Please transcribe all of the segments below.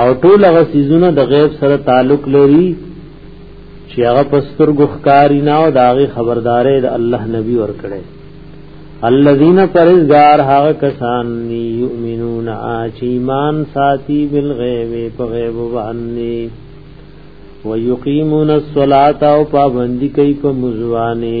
او ټول هغه سيزونه د غیب سره تعلق لري چې هغه پستر ګخکاری نه او داغه خبردارې د الله نبی ور کړې الذين پرزګار هغه کسان یؤمنون چې ایمان ساتي بالغیب په غیب باندې ويقيمون الصلاه او پابندي کوي په مزوانه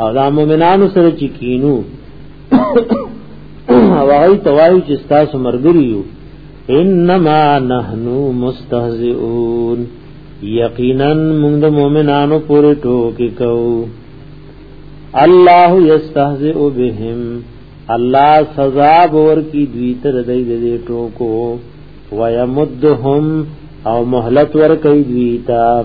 او دا مومنانو سره چې کینو او هغه توایو چې تاسو مرګري یو انما نحنو مستهزئون یقینا موږ د مؤمنانو پورې ټوکی کوو الله یستهزئ بهم الله سزا ور کی دوی تر دې دې ټوکو ويمدهم او مهلت ور کوي دوی ته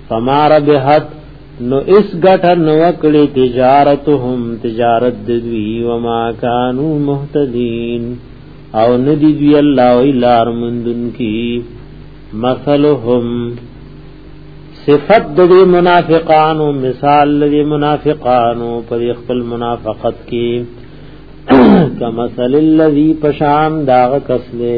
فما ربحت نو اس غټه نو کړي تجارتهم تجارت دوی وما كانوا مهتدين او ندی دوی الله الا رمندن کی مثلهم صفت د دې منافقانو مثال د دې منافقانو پر خپل منافقت کې کمثل الذي پشان داغ کسله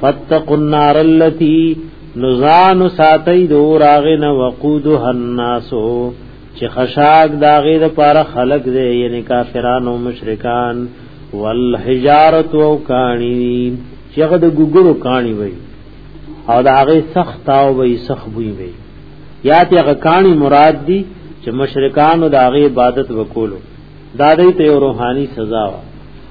فاتقوا النار التي نزان ساتي دوراغن وقودها الناس چې خشاک داغه د پاره خلق دی یعنی کافرانو مشرکان والحجارت او کانی چې هغه د ګګرو کانی وي او دا هغه سخت او وي سخت وي وي یا ته هغه کانی مراد دي چې مشرکان او د هغه عبادت وکولو دا دې ته روحاني سزا وه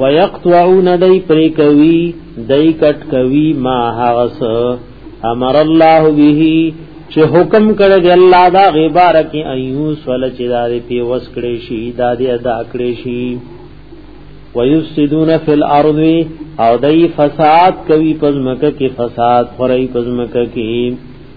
ويقطعون دای پرې کوي دای کټ کوي ما هغس امر الله به چې حکم کړی دی الله دا غبار کې ايو سول چې دا دې په وس کړې شي دا دې ادا کړې شي ويفسدون في الارض او دای فساد کوي پزمکه کې فساد خوري پزمکه کې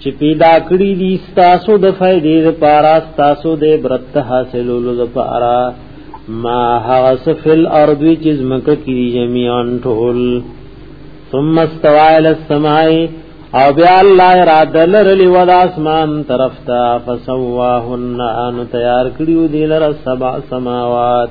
چې پیدا کړی دي تاسو د فائدې لپاره تاسو د برت حاصلولو لپاره ما حاس فل ارض چې زمکه کې جميعا ټول ثم استوى الى السماء او بیا الله را دلر لی ود اسمان طرف تا فسواهن ان تیار کړیو دی لر سبع سماوات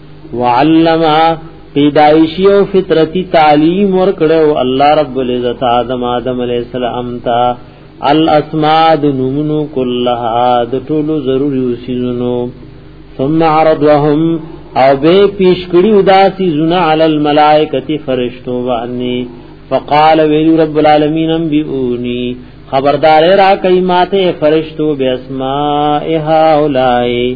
وعلم پیدایشی او فطرتی تعلیم ورکړو الله رب العزت آدم آدم علی السلام تا الاسماء د نومونو کلها د ټولو ضروري وسیزونو ثم عرضهم او به پیش کړي وداسي زنا علی الملائکه فرشتو باندې فقال ویل رب العالمین انبئونی خبردار را کای ماته فرشتو بی اسماء هؤلاء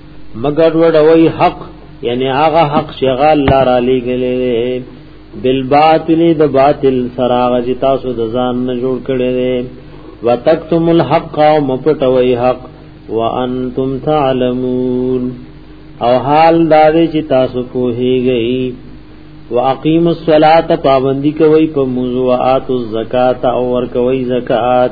مگر وړوي حق یعنی هغه حق چې هغه الله را لېګلې بالباطل د باطل سراغ چې تاسو د ځان نه جوړ کړي دي وتکتم الحق او مپټوي حق وانتم تعلمون او حال دا دی چې تاسو پوهیږئ واقیم الصلاۃ پابندی کوي په موضوعات الزکات او ور کوي زکات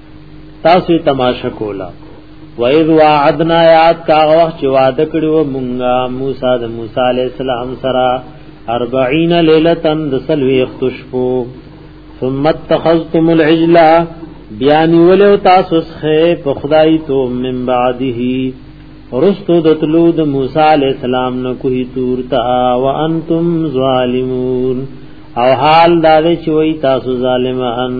تاسو تماشا کولا و اذ وعدنا یاد کا وخت چې وعده کړو مونږه موسی د موسی علی السلام سره 40 لیلتن د سلوی اختشفو ثم اتخذتم العجل بیان ولو تاسو خه په خدای تو من بعده رستو دتلو د موسی علی السلام نو کوه تور تا وانتم ظالمون او حال دا چې وای تاسو ظالمان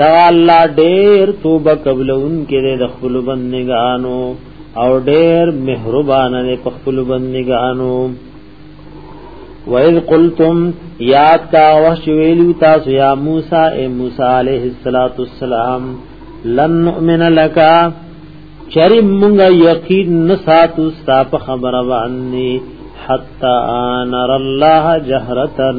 دا الله ډېر توبه قبلون کې د خپل بندګانو او ډېر مهربان دی په خپل بندګانو وَإِذْ قُلْتُمْ یاد کا وحشویلو تاسو یا موسی اے موسی علیہ الصلات والسلام لن نؤمن لك چری مونږ یقین نساتو ستا په خبره باندې حتا نر الله جهرتن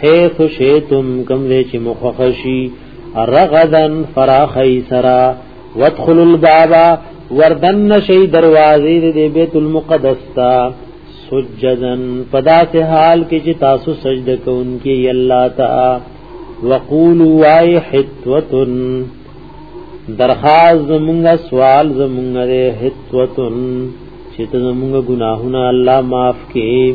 حيث شئتم کم دې چې مخخشي رغدن فراخي سرا وادخلوا الباب وردن شي دروازې دې بیت المقدس تا سجدن پدا سے حال کې چې تاسو سجده کوونکې الله تعالی وقولوا وای حتوتن درخواست زمونږه سوال زمونږه حتوتن چې ته زمونږه ګناهونه الله معاف کړي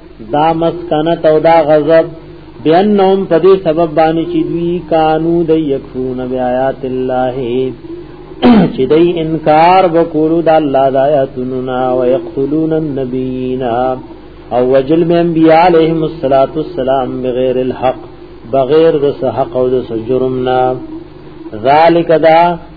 دا مسکنت او دا غضب بینهم په دې سبب باندې چې دوی کانو د یکفون بیاات الله چې دوی انکار وکړو د الله د آیاتونو نا او یقتلون النبیین او وجل من انبیاء علیهم الصلاۃ والسلام بغیر الحق بغیر د حق او د جرمنا ذالک دا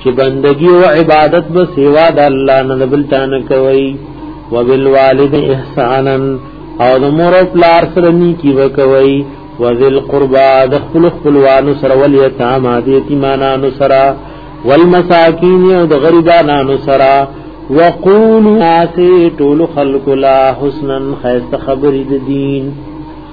چې بندگی او عبادت به سیوا د الله نه بل تان کوي وبالوالد احسانا او د مور او پلار سره نیکی وکوي وذل قربا د خپل خپلوانو سره ول یتام د یتیمانو سره والمساکین او د غریبانو سره وقول ناس ټول خلق لا حسنا خیست خبر د دین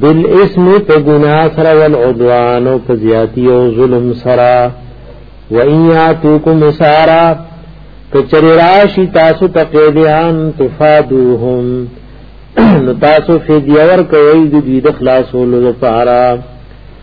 بالاسم په ګنا سره ول عدوان او په زیاتی او ظلم سره و ایاتکم سارا کچری راشی تاسو ته قیدیان تفادوهم نو تاسو فدیه ور کوي د دې د خلاصولو لپاره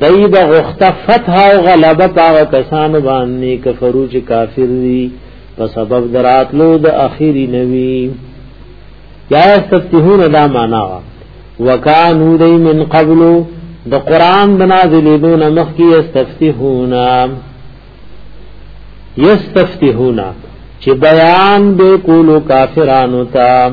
دای به غخته فتح او غلبه پاغه کسان باندې کفرو چې کافر دي په سبب دراتلو د اخیری نوی یا استفتحون دا معنا وا وکانو دی من قبل د قران د نازلې دون مخ کې استفتحون یستفتحون چې بیان به کولو کافرانو ته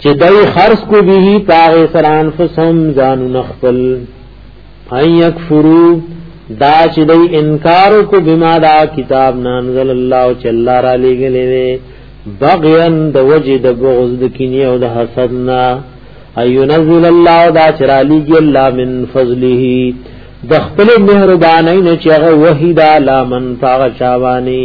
چې دای خرص کو به پاغ سران فسم ځان نخفل اي يكفرو دا چې دای انکار کو بما دا کتاب نانزل الله چې الله را لګلې بغيان د وجه د بغض د کینی او د حسد نا اينزل الله دا چې را لګي الله من فضله د خپل مهرباني نه چې هغه وحیدا لامن فاغ شاوانی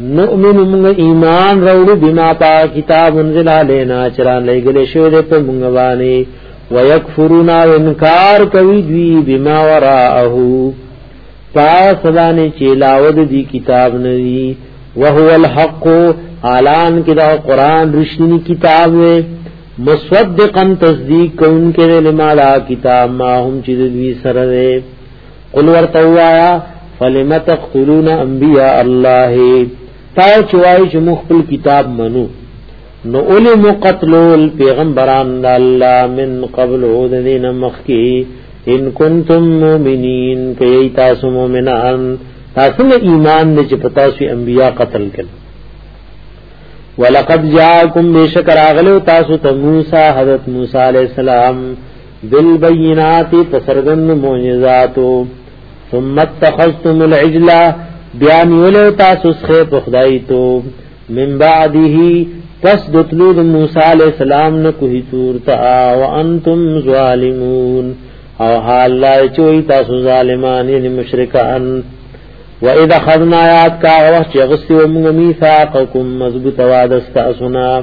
نؤمن موږ ایمان راوړو بما پا کتاب انزل علينا چران لګلې شو دې په موږ باندې ويكفرون انکار کوي دوی بما وراءه پاس باندې چې لاود دي کتاب نه وي وهو الحق اعلان کدا قران رښتینی کتاب وي مصدقا تصدیق کون کې لما لا کتاب ما هم چې دوی سره قل ورتوایا فلم تقتلون انبیاء الله تا چوای چې مخ خپل کتاب منو نو اول مقتلول پیغمبران د الله من قبل ذین مخکی ان کنتم مؤمنین کای تاسو مؤمنان تاسو له ایمان نه چې پتا سو انبیا قتل کړي ولقد جاءکم بشکر اغلو تاسو ته موسی حضرت موسی علی السلام بالبینات پسرګن معجزاتو ثم اتخذتم العجل بیا نیول تاسو څخه په خدای تو من بعده پس دتلو د موسی علی السلام نه کوی تور تا او انتم ظالمون او حال لا چوي تاسو ظالمان یعنی مشرکان و اذا خذنا یاد کا وخت یغسی و موږ میثاقکم مضبوط وعده تاسو نه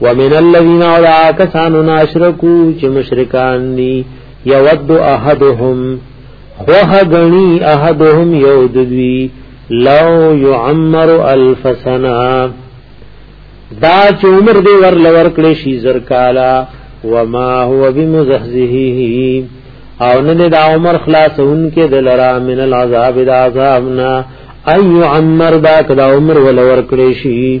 ومن الذين ولا كسانو ناشرکو چې مشرکان دي یود احدهم خوه غنی احدهم یو دوی لو يعمر الف سنه دا چې عمر دې ور لور کړې شي زر کالا وما هو بمزحزحه او نه دا عمر خلاصون کې دلرا من العذاب دا عذابنا ايو عمر دا کدا عمر ول ور کړې شي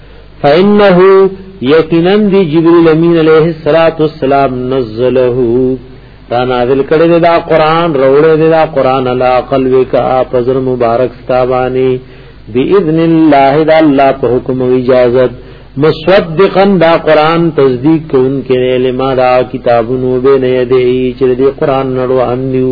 فانه یقینا دی جبرئیل امین علیہ الصلات والسلام نزله را نازل کړي دا قران روړې دا قران علا قلب کا پزر مبارک ستابانی باذن الله دا الله په حکم او اجازه مصدقا دا قران تصدیق کوونکې لما دا کتابونو به نه دی چې دې قران نړو اندیو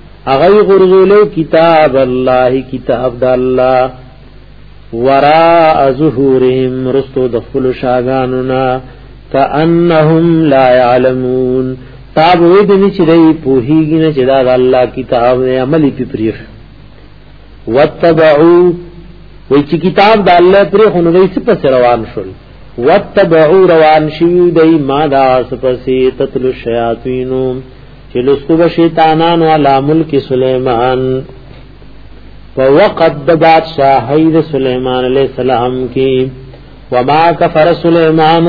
اغی غرزولو کتاب الله کتاب د الله وراء ظهورهم رستو د خپل شاګانو نا کانهم لا يعلمون تاب وې دې چې دی پوهیږي نه چې دا د الله کتاب نه عملي پپریخ وتبعوا وې چې کتاب د الله پرې خو نه څه پس روان شول وتبعوا روان شي دی ما دا څه پسې تتل شیاطینو چې لستو به شیطانان علی ملک سلیمان په وقت د بادشاہی د سلیمان علیہ السلام کې وما کفر سلیمان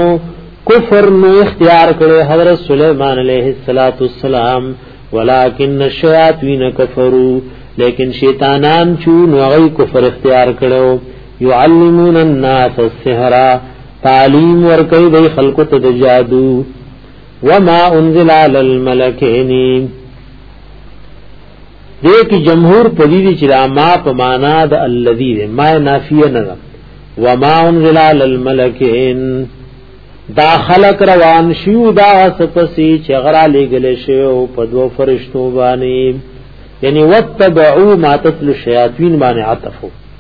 کفر نو اختیار کړي حضرت سلیمان علیہ الصلات والسلام ولکن الشیاطین کفروا لیکن شیطانان چون وغی کفر اختیار کړو یعلمون الناس السحر تعلیم ورکړي د خلقو ته جادو وما انزل على الملكين دې کې جمهور پدې دي چې ما په معنا د الذي دې ما نافیه نه ده وما انزل على الملكين دا خلق روان شیو دا سپسی چې غرا لګل شی او په دو فرشتو باندې یعنی وتبعوا ما تتلو الشیاطین باندې عطفو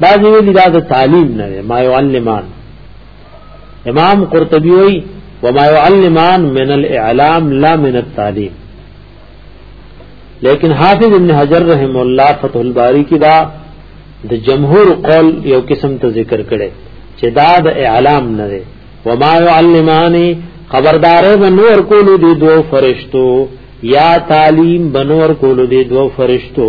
بعضی ویلی دا د تعلیم نه ما يعلمان امام قرطبی وی وما يعلمان من الاعلام لا من التعلیم لیکن حافظ ابن حجر رحم الله فتح الباری کی دا د جمهور قول یو قسم ته ذکر کړي چې دا د اعلام نه دی وما يعلمانی خبردار بنور کول دي دو فرشتو یا تعلیم بنور کول دي دو فرشتو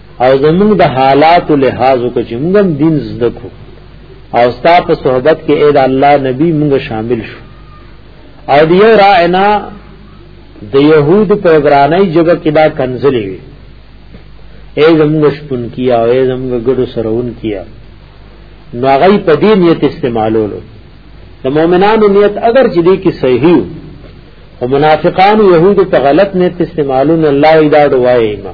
او زمونږ د حالات لحاظ وکړو چې موږ دین زده کو او ستا په صحبت کې اې د الله نبی موږ شامل شو او دیو رائنا د يهود په عبرانی جبه کې دا کنزلې وي اې زموږ شپون کیا او اې زموږ ګډو سرون کیا نو هغه په دې نیت استعمالولو د مؤمنانو نیت اگر چې دې کې صحیح او منافقان يهود په غلط نیت استعمالون الله ایداد وایي ما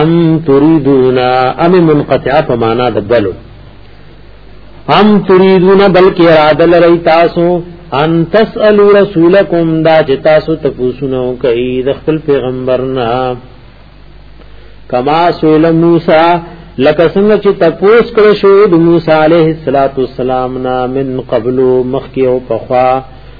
ام تريدون ام منقطعه په معنا د بلو ام تريدون بلکې اراده لري تاسو ان تسالو رسولکم دا چې تاسو ته پوښتنه کوي د خپل پیغمبرنا کما سول موسی لکه څنګه چې تپوس کړو شو د موسی عليه السلام نه من قبل مخکې او پخوا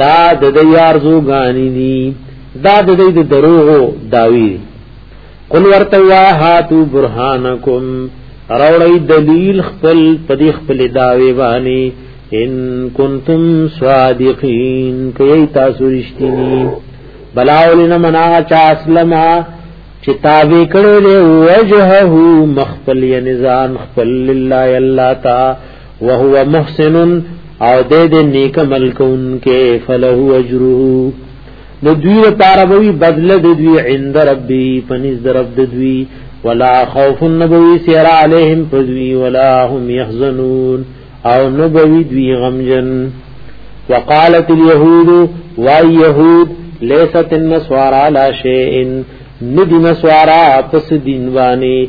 دا د دې ارزو غانی دي دا د دې د دروغ داوی قل ورته وای هاتو برهانکم راوړی دلیل خپل پدی خپل داوی باندې ان کنتم صادقین کای تاسو رښتینی بلاولین منا چا اسلمہ چې تابع کړي له وجهه مخفل نزان خپل لله الله تعالی وهو محسن او دې دې نیک عمل کوونکې فله اجره نو دوی لپاره به بدل د دوی عند ربي پنځ درب د دوی ولا خوف النبوي سير عليهم فذوي ولا هم يحزنون او نبوي دوی غمجن وقالت اليهود ويهود ليست النصارى على شيء ندي نصارى پس دين واني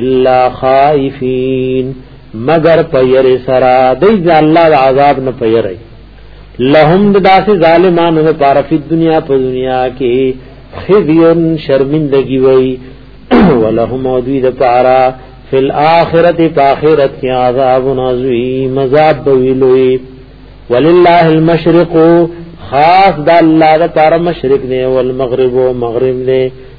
الا خائفین مگر پیر سرا دی ځا الله عذاب نه پیری لهم داسې ظالمانو لپاره په دنیا په دنیا کې خزیون شرمندگی وای ولهم ودی د پارا فی الاخرت فاخرت کی عذاب عظیم عذاب ویلوی ولله المشرق خاص د الله د پاره مشرق نه او المغرب او مغرب نه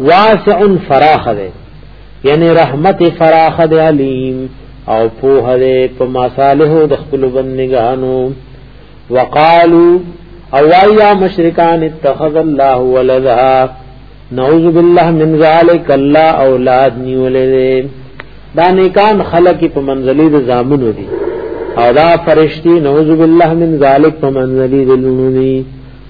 واسع فراخ ده یعنی رحمت فراخ ده علیم او پوه ده په مصالح د خپل بندگانو وقالو او وایا مشرکان اتخذ الله ولدا نعوذ بالله من ذلک الله اولاد نیولې دا نیکان خلق په منزلې د زامنو دي او دا فرشتي نعوذ بالله من ذلک په منزلې د لونو دي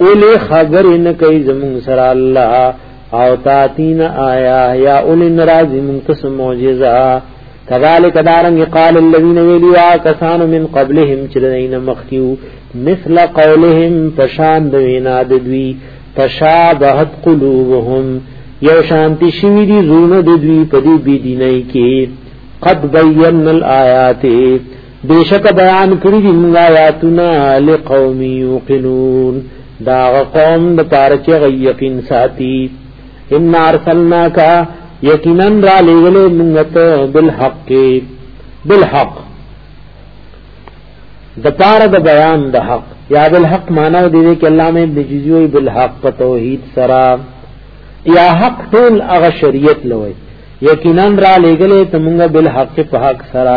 اولی خبر نه کوي زمون سره الله او تاتین آیا یا اولی ناراض من تس معجزہ کذالک دارنګ قال الذين ویلوا کسان من قبلهم چې دین مخکیو مثل قولهم پشان د وینا د دوی تشابهت قلوبهم یو شانتی شوی دی زونه د دوی په دې بی دیني کې قد بیان الایات بیشک بیان کړی دی موږ آیاتنا لقوم یوقنون دا قوم د پاره چې غي یقین ساتي ان ارسلناک یقینا را لګلې موږ ته بالحق بالحق د پاره د بیان د حق یا بالحق معنی دی چې الله مې د جزوی بالحق په توحید سره یا حق ټول هغه شریعت لوي یقینا را لګلې ته موږ بالحق په حق سره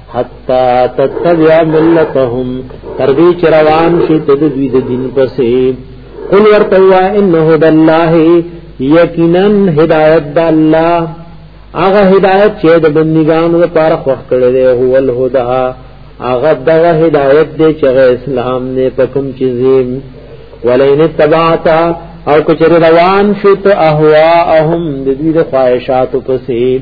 حتا تتبع ملتهم تر دې چې روان شي ته د دوی د دین پسې قل ورته وا انه د الله یقینا هدایت د الله هغه هدایت چې د بندګانو لپاره خوښ کړی دی هو الهدى هغه دغه هدایت دی چې اسلام نه پکم چیزیم ولین تبعتا او کچره روان شو ته اهواهم د دې خواهشاتو پسې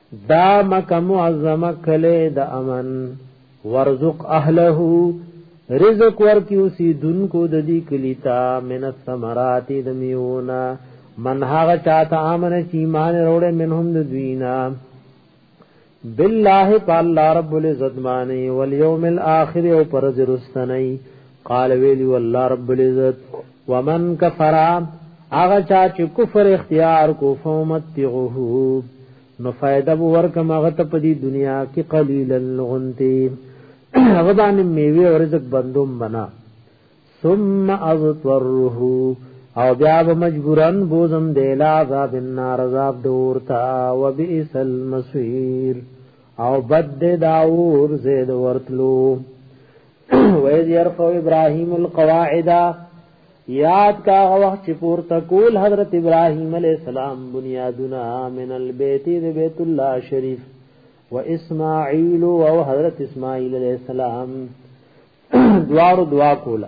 دا مکه معظمه کله د امن ورزق اهله رزق ورکی اوسی دن کو د دې کلیتا من الثمرات د میونا من هغه چاته امن چې ایمان وروړي منهم د دوینا بالله تعالی رب العزت باندې والیوم الاخر او پر زرستنی قال ویلی والله رب العزت ومن کفر هغه چا چې کفر اختیار کو فومتغه نو فائدہ ورکم هغه ته په دې دنیا کې قلیلا غنتی هغه باندې میوه او رزق بندوم بنا ثم اضطره او بیا به مجبورن بوزم د عذاب النار عذاب دورتا وبئس المصير او بد داور زید ورتلو ویز یرفع ابراهیم القواعد یاد کا وخت چې پور تکول حضرت ابراهیم علی السلام بنیادنا من البیت د بیت الله شریف و اسماعیل او حضرت اسماعیل علی السلام دوار دعا کولا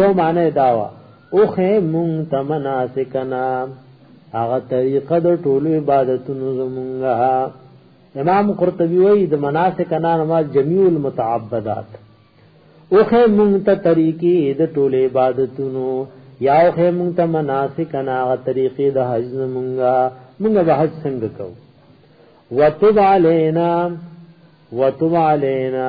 یو معنی داوا او خې مونږ تمناسکنا هغه طریقه د ټولو عبادتونو زمونږه امام قرطبی وی د مناسک نام ما جميع المتعبدات او خې مونږ ته طریقې د ټولو عبادتونو یا او خې مونږ ته مناسک نه هغه طریقې د حج زمونږه مونږ به حج څنګه کوو وتب علينا وتب علينا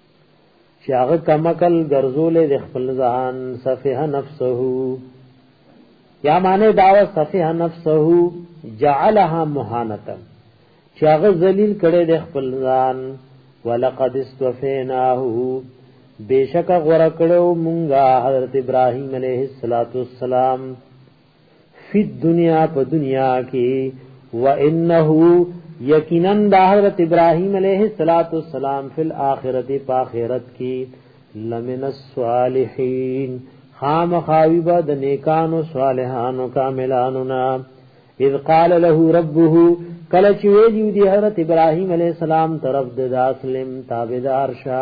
چې هغه کمکل ګرځولې د خپل ځان سفه نفسه یا معنی داوا سفه نفسه جعلها مهانتا چې هغه ذلیل کړي د خپل ځان ولقد استفیناه بیشک غره کړو مونږه حضرت ابراهیم علیه الصلاۃ والسلام فی الدنیا په دنیا کې و انه یقینا د حضرت ابراهیم علیه الصلاۃ والسلام فی الاخرۃ په آخرت کې لمن الصالحین خام خاویبا د نیکانو صالحانو کاملانو نا اذ قال له ربه کله چې ویلی دی حضرت ابراهیم علیه السلام طرف د اسلم تابعدار شه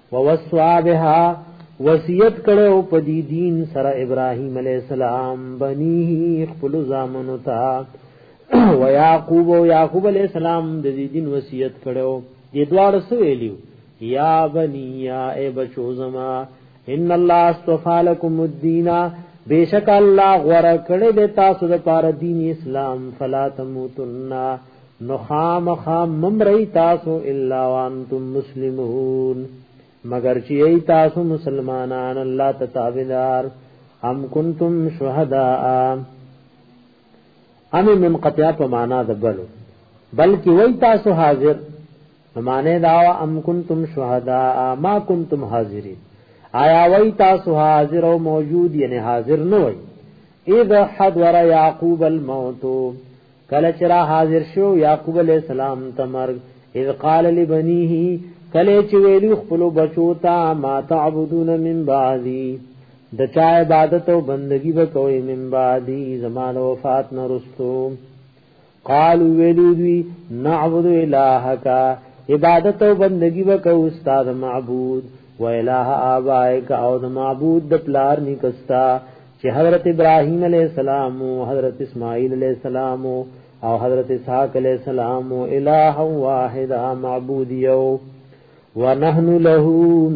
ووصوا بها وصیت کړو په دې دین سره ابراهیم علی السلام بنی خپل زامنو ته و یعقوب او یعقوب علی السلام د دې دین وصیت کړو دې دواړه سو ویلیو یا بنی یا ای بچو زما ان الله استفا لكم الدین بیشک الله غره کړی د تاسو لپاره دین اسلام فلا تموتن نو خامخا ممرئی تاسو الا وانتم مسلمون مگر چې ای تاسو مسلمانان الله تتابدار ام کنتم شهداء ام من قطع په معنا د بلو بلکې وای تاسو حاضر معنی دا ام کنتم شهداء ما کنتم حاضرین آیا وای تاسو حاضر او موجود یعنی حاضر نه وای اذا حضر یعقوب الموت کله چې را حاضر شو یعقوب علی السلام ته مرګ اذ قال لبنیه کله چې ویلو خپل بچو ته ما تعبدون من بعدی د چا عبادت او بندگی وکوي من بعدی زمان وفات نه رستو قال ویلو دی نعبد الہک عبادت او بندگی وکو استاد معبود و الہ آبائک او معبود د پلار نکستا چې حضرت ابراهیم علی السلام او حضرت اسماعیل علی السلام او حضرت اسحاق علی السلام الہ واحد معبود یو ونحن له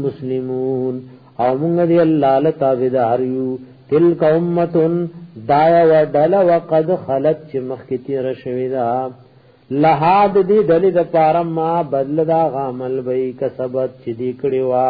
مسلمون او موږ دی الله لتابدار یو تلک امتن دایا و ډل و قد خلت چې مخکې تیر شوی دا لها د دې ډلې د پاره ما بدل دا غامل وی کسبت چې دې کړی وا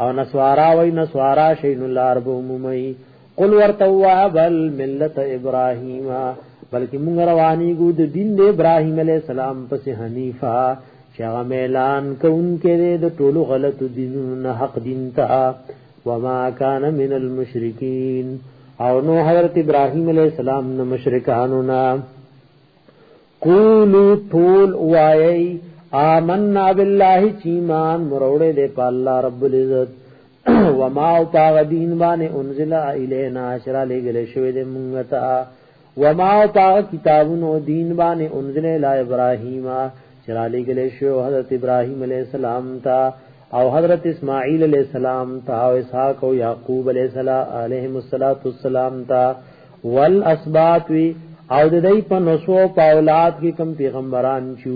او نسوارا وای نسوارا شین لار به مومي قل ورتوا بل ملت ابراهیم بلکې موږ رواني ګو د دین د ابراهیم علی السلام پس حنیفا چې هغه اعلان کوونکې د ټولو غلطو دینونو نه حق دین ته وما کان من المشرکین او نو حضرت ابراهیم علی السلام نه مشرکانو نه قولو طول وایي آمنا بالله چیمان مروړې دې په الله رب العزت وما او پاغ دین باندې انزل الینا اشر علی گله شوی دې مونږ ته وما او پاغ کتابونو دین باندې انزل الی ابراهیم چر علی گله شو حضرت ابراهیم علی السلام ته او حضرت اسماعیل علیہ السلام تا او اسحاق او یعقوب علیہ السلام علیهم الصلاۃ والسلام تا والاسباط وی او د دې په نسو په اولاد کې کم پیغمبران چو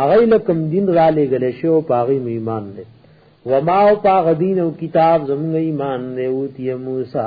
هغه لکم دین را لګل شو پاغي ایمان دې وما او پاغ دین او کتاب زموږ ایمان دې او تی موسی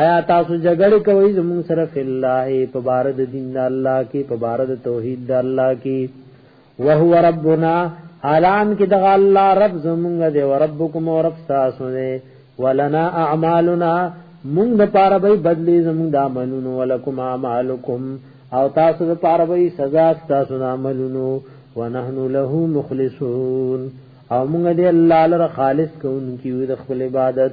آیا تاسو جګړه کوي زمون سره فی الله په بار د دین د الله کې په بار د توحید د الله کې وهو ربنا حالان کې د الله رب زمونږ دی او ربکم او رب تاسو دی ولنا اعمالنا مونږ د پاره به بدلی زمونږ د عملونو ولکم اعمالکم او تاسو د پاره به سزا تاسو د عملونو ونحن له مخلصون او مونږ دې الله لپاره خالص کوونکیو د خپل عبادت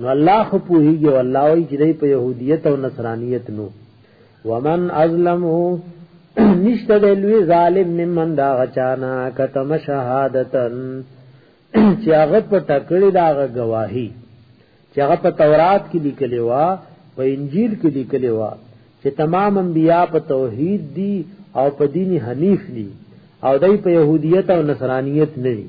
نو الله خو پوهیږي او الله وایي چې دی په يهودیت او نصرانیت نو ومن ازلمه نشته د لوی ظالم ممن دا غچانا کتم شهادتن چې هغه په ټکړی دا گواهی چې هغه په تورات کې لیکلی و په انجیل کې لیکلی و چې تمام انبیا په توحید دي او په دین حنیف دي او دای په يهودیت او نصرانیت نه دي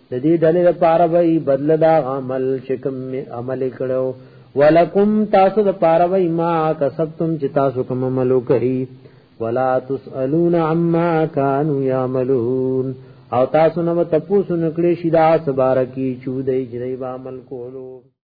د دې ډلې لپاره به بدل دا عمل چې کوم عمل کړو ولکم تاسو د پاره وای ما کسبتم چې تاسو کوم عمل کوي ولا تسالون عما كانوا يعملون او تاسو نو تاسو نکړې شي دا سبارکی چودې جری عمل کولو